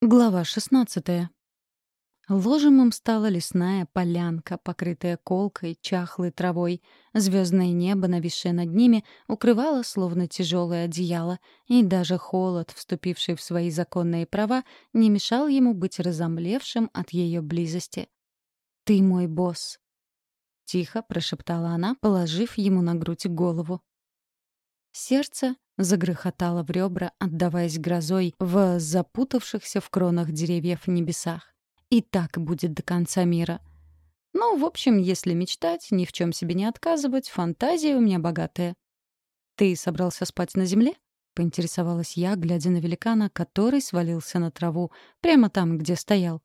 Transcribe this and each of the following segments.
Глава 16. Ложем им стала лесная полянка, покрытая колкой, чахлой травой. Звездное небо, нависшее над ними, укрывало словно тяжелое одеяло, и даже холод, вступивший в свои законные права, не мешал ему быть разомлевшим от ее близости. «Ты мой босс», — тихо прошептала она, положив ему на грудь голову. Сердце загрохотало в ребра, отдаваясь грозой в запутавшихся в кронах деревьев небесах. И так будет до конца мира. Ну, в общем, если мечтать, ни в чем себе не отказывать, фантазия у меня богатая. «Ты собрался спать на земле?» — поинтересовалась я, глядя на великана, который свалился на траву, прямо там, где стоял.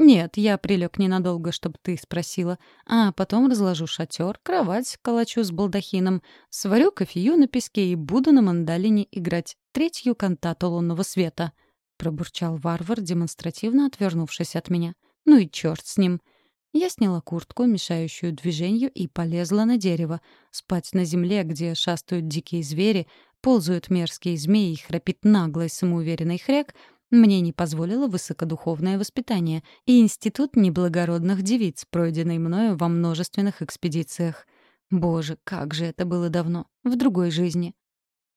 «Нет, я прилег ненадолго, чтобы ты спросила. А потом разложу шатер, кровать калачу с балдахином, сварю кофею на песке и буду на мандалине играть третью кантату лунного света», — пробурчал варвар, демонстративно отвернувшись от меня. «Ну и черт с ним». Я сняла куртку, мешающую движению, и полезла на дерево. Спать на земле, где шастают дикие звери, ползают мерзкие змеи и храпит наглый самоуверенный хряк — мне не позволило высокодуховное воспитание и институт неблагородных девиц, пройденный мною во множественных экспедициях. Боже, как же это было давно, в другой жизни.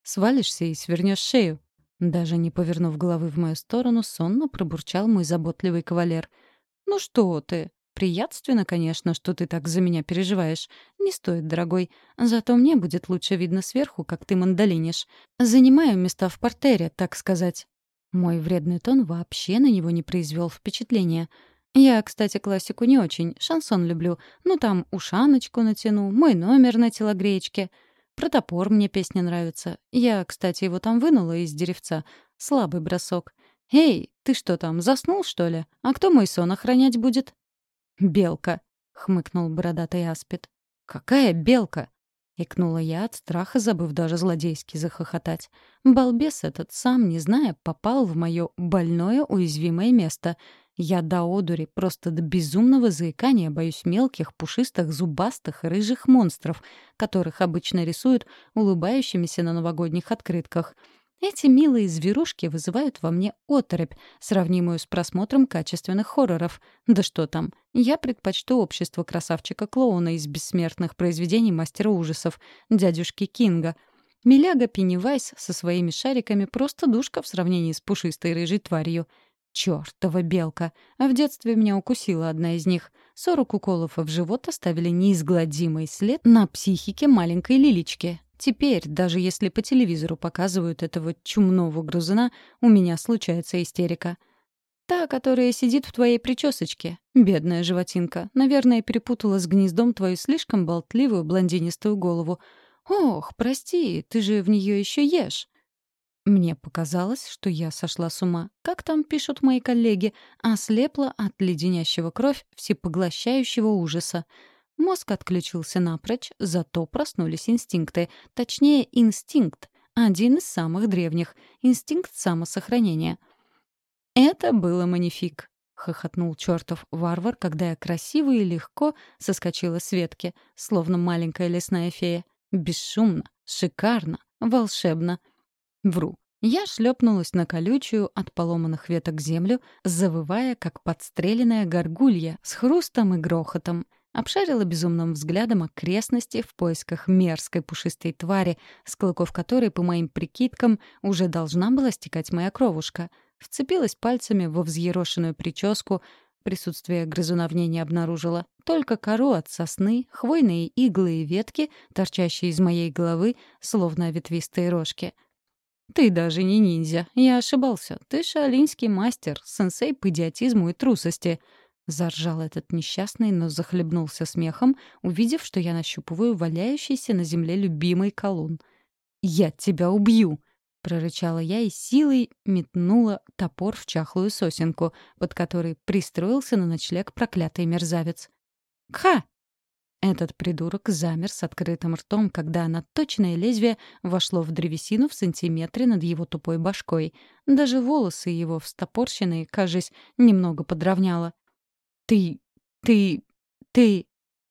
Свалишься и свернешь шею. Даже не повернув головы в мою сторону, сонно пробурчал мой заботливый кавалер. «Ну что ты? Приятственно, конечно, что ты так за меня переживаешь. Не стоит, дорогой. Зато мне будет лучше видно сверху, как ты мандолинишь. Занимаю места в портере, так сказать. Мой вредный тон вообще на него не произвел впечатления. Я, кстати, классику не очень, шансон люблю. Ну там ушаночку натяну, мой номер на телогреечке. Про топор мне песня нравится. Я, кстати, его там вынула из деревца. Слабый бросок. «Эй, ты что там, заснул, что ли? А кто мой сон охранять будет?» «Белка», — хмыкнул бородатый аспид. «Какая белка?» Икнула я от страха, забыв даже злодейски захохотать. Балбес этот, сам не зная, попал в мое больное уязвимое место. Я до одури, просто до безумного заикания боюсь мелких, пушистых, зубастых, рыжих монстров, которых обычно рисуют улыбающимися на новогодних открытках — эти милые зверушки вызывают во мне оторопь, сравнимую с просмотром качественных хорроров. Да что там, я предпочту общество красавчика-клоуна из бессмертных произведений мастера ужасов, дядюшки Кинга. Миляга Пеннивайс со своими шариками просто душка в сравнении с пушистой рыжей тварью. Чёртова белка! А в детстве меня укусила одна из них. Сорок уколов в живот оставили неизгладимый след на психике маленькой Лилички. Теперь, даже если по телевизору показывают этого чумного грызуна, у меня случается истерика. Та, которая сидит в твоей причесочке. Бедная животинка. Наверное, перепутала с гнездом твою слишком болтливую блондинистую голову. Ох, прости, ты же в нее еще ешь. Мне показалось, что я сошла с ума. Как там пишут мои коллеги, ослепла от леденящего кровь всепоглощающего ужаса. Мозг отключился напрочь, зато проснулись инстинкты. Точнее, инстинкт. Один из самых древних. Инстинкт самосохранения. «Это было манифик», — хохотнул чертов варвар, когда я красиво и легко соскочила с ветки, словно маленькая лесная фея. Бесшумно, шикарно, волшебно. Вру. Я шлепнулась на колючую от поломанных веток землю, завывая, как подстреленная горгулья, с хрустом и грохотом — Обшарила безумным взглядом окрестности в поисках мерзкой пушистой твари, с клыков которой, по моим прикидкам, уже должна была стекать моя кровушка. Вцепилась пальцами во взъерошенную прическу, присутствие грызуна в ней не обнаружила. Только кору от сосны, хвойные иглы и ветки, торчащие из моей головы, словно ветвистые рожки. «Ты даже не ниндзя. Я ошибался. Ты шаолиньский мастер, сенсей по идиотизму и трусости», Заржал этот несчастный, но захлебнулся смехом, увидев, что я нащупываю валяющийся на земле любимый колун. «Я тебя убью!» — прорычала я и силой метнула топор в чахлую сосенку, под которой пристроился на ночлег проклятый мерзавец. «Кха!» Этот придурок замер с открытым ртом, когда наточенное лезвие вошло в древесину в сантиметре над его тупой башкой. Даже волосы его встопорщенные, кажись, немного подровняло. «Ты... ты... ты...»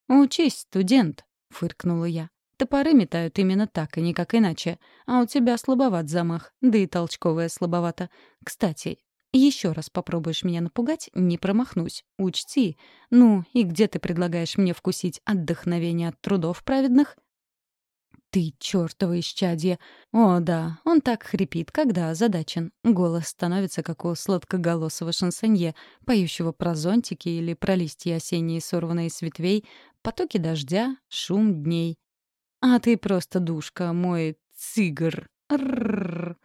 «Учись, студент», — фыркнула я. «Топоры метают именно так, и никак иначе. А у тебя слабоват замах, да и толчковая слабовато. Кстати, Еще раз попробуешь меня напугать, не промахнусь. Учти. Ну, и где ты предлагаешь мне вкусить отдохновение от трудов праведных? Ты чёртово исчадье. О, да, он так хрипит, когда озадачен. Голос становится, как у сладкоголосого шансонье, поющего про зонтики или про листья осенние, сорванные с ветвей, потоки дождя, шум дней. А ты просто душка, мой цигр. Рррр.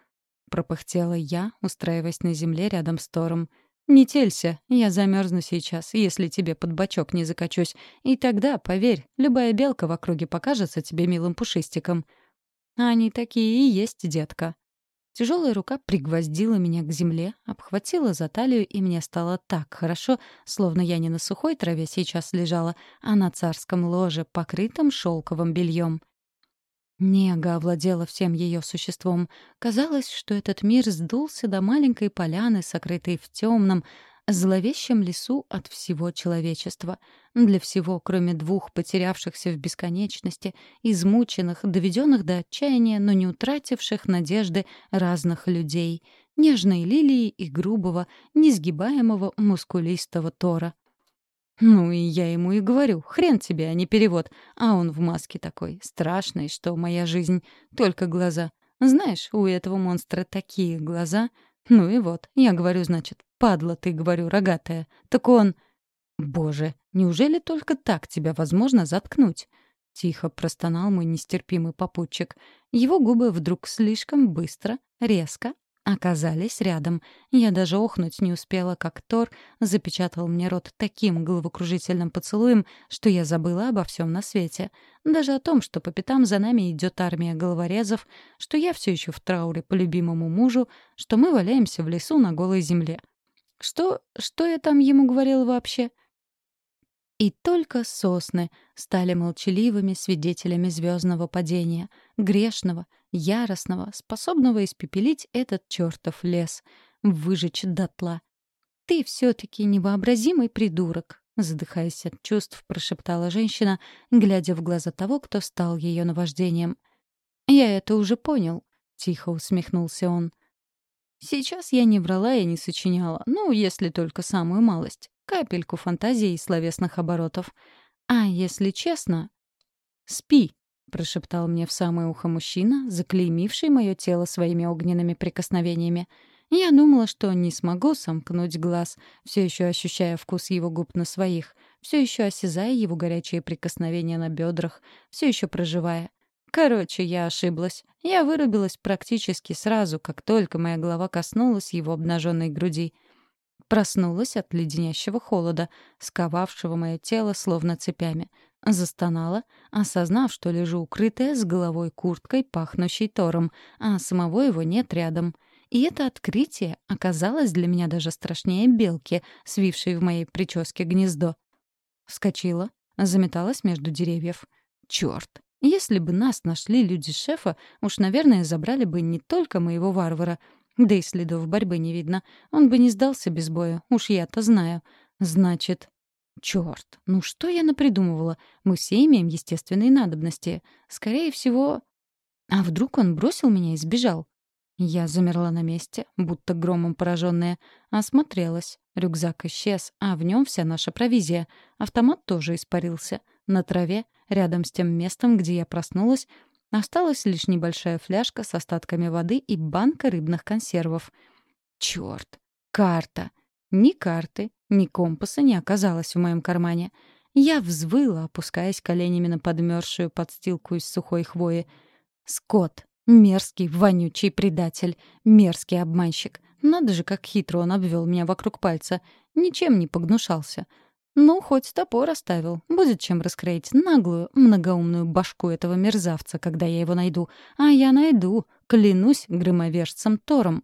Пропыхтела я, устраиваясь на земле рядом с Тором. «Не телься, я замерзну сейчас, если тебе под бочок не закачусь. И тогда, поверь, любая белка в округе покажется тебе милым пушистиком». «Они такие и есть, детка». Тяжелая рука пригвоздила меня к земле, обхватила за талию, и мне стало так хорошо, словно я не на сухой траве сейчас лежала, а на царском ложе, покрытом шелковым бельем. Нега овладела всем ее существом. Казалось, что этот мир сдулся до маленькой поляны, сокрытой в темном, зловещем лесу от всего человечества. Для всего, кроме двух потерявшихся в бесконечности, измученных, доведенных до отчаяния, но не утративших надежды разных людей. Нежной лилии и грубого, несгибаемого, мускулистого Тора. Ну и я ему и говорю, хрен тебе, а не перевод. А он в маске такой, страшный, что моя жизнь — только глаза. Знаешь, у этого монстра такие глаза. Ну и вот, я говорю, значит, падла ты, говорю, рогатая. Так он... Боже, неужели только так тебя возможно заткнуть? Тихо простонал мой нестерпимый попутчик. Его губы вдруг слишком быстро, резко оказались рядом. Я даже охнуть не успела, как Тор запечатал мне рот таким головокружительным поцелуем, что я забыла обо всем на свете. Даже о том, что по пятам за нами идет армия головорезов, что я все еще в трауре по любимому мужу, что мы валяемся в лесу на голой земле. Что... что я там ему говорила вообще? — и только сосны стали молчаливыми свидетелями звездного падения, грешного, яростного, способного испепелить этот чертов лес, выжечь дотла. «Ты все-таки невообразимый придурок», — задыхаясь от чувств, прошептала женщина, глядя в глаза того, кто стал ее наваждением. «Я это уже понял», — тихо усмехнулся он. «Сейчас я не врала и не сочиняла, ну, если только самую малость капельку фантазии и словесных оборотов. А если честно... «Спи», — прошептал мне в самое ухо мужчина, заклеймивший мое тело своими огненными прикосновениями. Я думала, что не смогу сомкнуть глаз, все еще ощущая вкус его губ на своих, все еще осязая его горячие прикосновения на бедрах, все еще проживая. Короче, я ошиблась. Я вырубилась практически сразу, как только моя голова коснулась его обнаженной груди — Проснулась от леденящего холода, сковавшего мое тело словно цепями. Застонала, осознав, что лежу укрытая с головой курткой, пахнущей тором, а самого его нет рядом. И это открытие оказалось для меня даже страшнее белки, свившей в моей прическе гнездо. Вскочила, заметалась между деревьев. Чёрт! Если бы нас нашли люди шефа, уж, наверное, забрали бы не только моего варвара, да и следов борьбы не видно. Он бы не сдался без боя, уж я-то знаю. Значит... Чёрт, ну что я напридумывала? Мы все имеем естественные надобности. Скорее всего... А вдруг он бросил меня и сбежал? Я замерла на месте, будто громом пораженная. Осмотрелась. Рюкзак исчез, а в нем вся наша провизия. Автомат тоже испарился. На траве, рядом с тем местом, где я проснулась, Осталась лишь небольшая фляжка с остатками воды и банка рыбных консервов. Чёрт! Карта! Ни карты, ни компаса не оказалось в моем кармане. Я взвыла, опускаясь коленями на подмерзшую подстилку из сухой хвои. Скот! Мерзкий, вонючий предатель. Мерзкий обманщик. Надо же, как хитро он обвел меня вокруг пальца. Ничем не погнушался. Ну, хоть топор оставил. Будет чем раскроить наглую, многоумную башку этого мерзавца, когда я его найду. А я найду, клянусь громовержцем Тором.